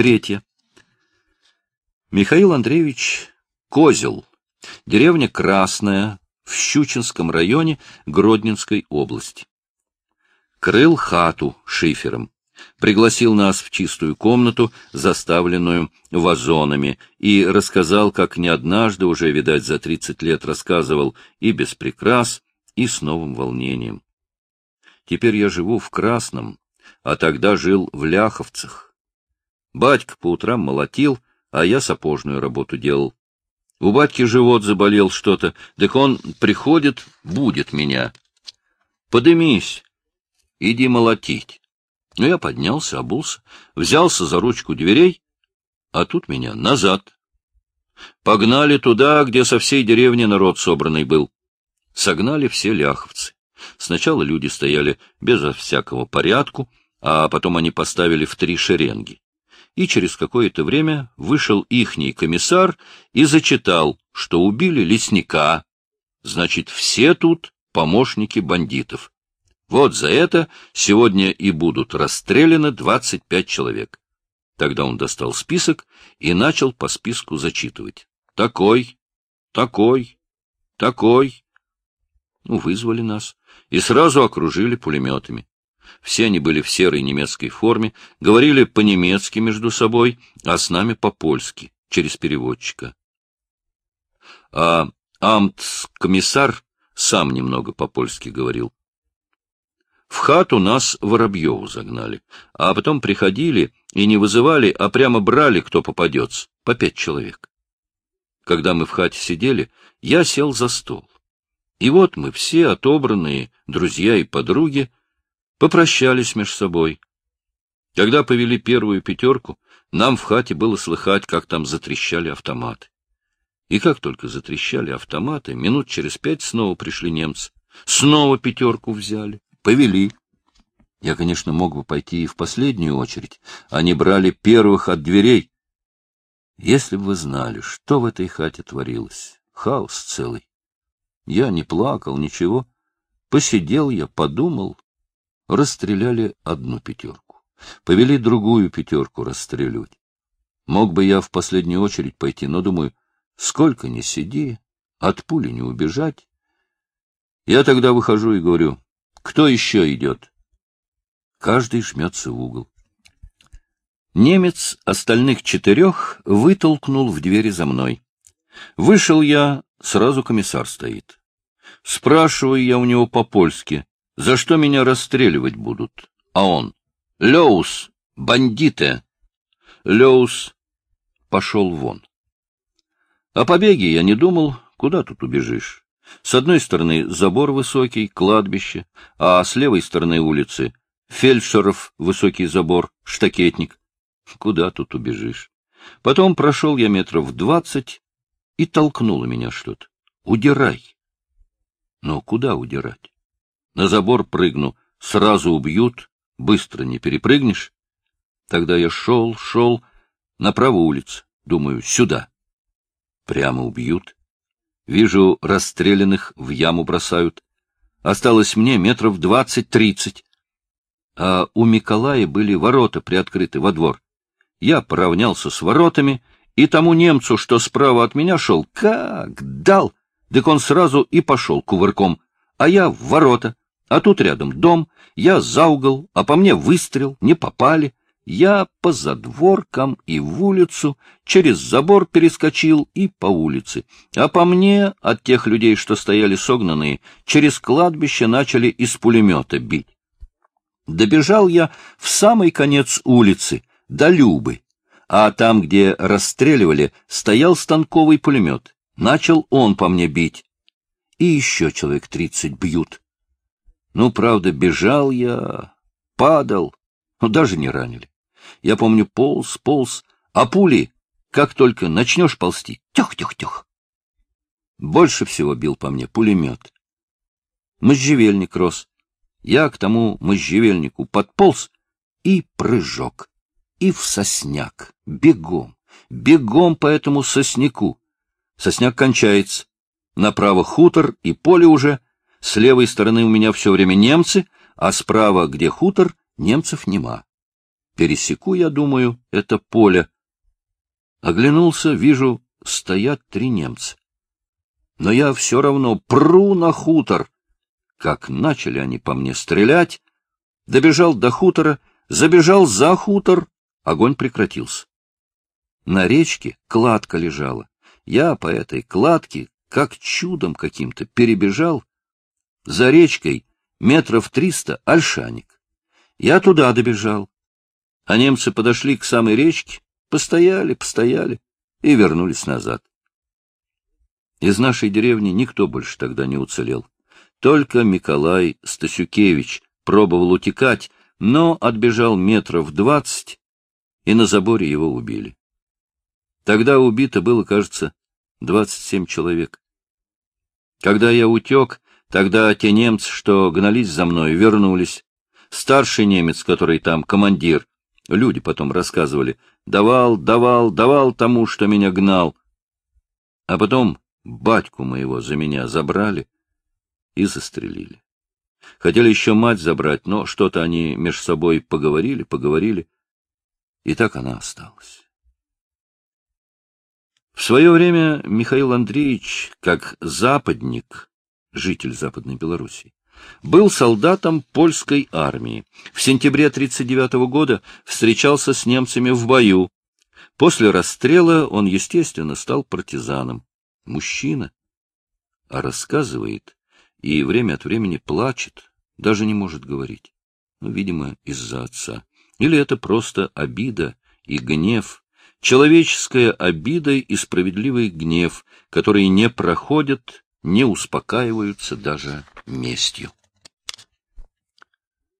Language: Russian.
Третье. Михаил Андреевич Козел. Деревня Красная в Щучинском районе Гродненской области. Крыл хату шифером. Пригласил нас в чистую комнату, заставленную вазонами, и рассказал, как не однажды уже, видать, за тридцать лет рассказывал и без прикрас, и с новым волнением. Теперь я живу в Красном, а тогда жил в Ляховцах. Батька по утрам молотил, а я сапожную работу делал. У батьки живот заболел что-то, так он приходит, будет меня. Подымись, иди молотить. Ну, я поднялся, обулся, взялся за ручку дверей, а тут меня назад. Погнали туда, где со всей деревни народ собранный был. Согнали все ляховцы. Сначала люди стояли безо всякого порядку, а потом они поставили в три шеренги. И через какое-то время вышел ихний комиссар и зачитал, что убили лесника. Значит, все тут помощники бандитов. Вот за это сегодня и будут расстреляны двадцать пять человек. Тогда он достал список и начал по списку зачитывать. Такой, такой, такой. Ну, вызвали нас и сразу окружили пулеметами. Все они были в серой немецкой форме, говорили по-немецки между собой, а с нами по-польски, через переводчика. А амт-комиссар сам немного по-польски говорил. В хату нас Воробьеву загнали, а потом приходили и не вызывали, а прямо брали, кто попадется, по пять человек. Когда мы в хате сидели, я сел за стол. И вот мы все, отобранные, друзья и подруги, Попрощались между собой. Когда повели первую пятерку, нам в хате было слыхать, как там затрещали автоматы. И как только затрещали автоматы, минут через пять снова пришли немцы. Снова пятерку взяли, повели. Я, конечно, мог бы пойти и в последнюю очередь. Они брали первых от дверей. Если бы вы знали, что в этой хате творилось. Хаос целый. Я не плакал, ничего. Посидел я, подумал, расстреляли одну пятерку. Повели другую пятерку расстреливать. Мог бы я в последнюю очередь пойти, но думаю, сколько ни сиди, от пули не убежать. Я тогда выхожу и говорю, кто еще идет? Каждый жмется в угол. Немец остальных четырех вытолкнул в двери за мной. Вышел я, сразу комиссар стоит. Спрашиваю я у него по-польски, за что меня расстреливать будут? А он. Леус, бандиты. Леус пошел вон. О побеге я не думал, куда тут убежишь. С одной стороны забор высокий, кладбище, а с левой стороны улицы фельдшеров высокий забор, штакетник. Куда тут убежишь? Потом прошел я метров двадцать, и толкнуло меня что-то. Удирай. Но куда удирать? На забор прыгну, сразу убьют, быстро не перепрыгнешь. Тогда я шел, шел, направо улица, думаю, сюда. Прямо убьют. Вижу, расстрелянных в яму бросают. Осталось мне метров двадцать-тридцать. А у Миколая были ворота приоткрыты во двор. Я поравнялся с воротами, и тому немцу, что справа от меня шел, как дал, так он сразу и пошел кувырком, а я в ворота. А тут рядом дом, я за угол, а по мне выстрел, не попали. Я по задворкам и в улицу, через забор перескочил и по улице. А по мне, от тех людей, что стояли согнанные, через кладбище начали из пулемета бить. Добежал я в самый конец улицы, до Любы, а там, где расстреливали, стоял станковый пулемет. Начал он по мне бить. И еще человек тридцать бьют. Ну, правда, бежал я, падал, но даже не ранили. Я помню, полз, полз, а пули, как только начнешь ползти, тёх-тёх-тёх. Больше всего бил по мне пулемет. Можжевельник рос. Я к тому можжевельнику подполз и прыжок. И в сосняк, бегом, бегом по этому сосняку. Сосняк кончается. Направо хутор и поле уже — с левой стороны у меня все время немцы, а справа, где хутор, немцев нема. Пересеку, я думаю, это поле. Оглянулся, вижу, стоят три немца. Но я все равно пру на хутор. Как начали они по мне стрелять, добежал до хутора, забежал за хутор, огонь прекратился. На речке кладка лежала. Я по этой кладке, как чудом каким-то, перебежал. За речкой метров триста — альшаник. Я туда добежал. А немцы подошли к самой речке, постояли, постояли и вернулись назад. Из нашей деревни никто больше тогда не уцелел. Только Николай Стасюкевич пробовал утекать, но отбежал метров двадцать, и на заборе его убили. Тогда убито было, кажется, двадцать семь человек. Когда я утек, тогда те немцы, что гнались за мной, вернулись. Старший немец, который там командир, люди потом рассказывали, давал, давал, давал тому, что меня гнал. А потом батьку моего за меня забрали и застрелили. Хотели еще мать забрать, но что-то они между собой поговорили, поговорили, и так она осталась. В свое время Михаил Андреевич, как западник, житель Западной Белоруссии, был солдатом польской армии. В сентябре 1939 года встречался с немцами в бою. После расстрела он, естественно, стал партизаном. Мужчина. А рассказывает и время от времени плачет, даже не может говорить. Ну, видимо, из-за отца. Или это просто обида и гнев, человеческая обида и справедливый гнев, которые не проходят, не успокаиваются даже местью.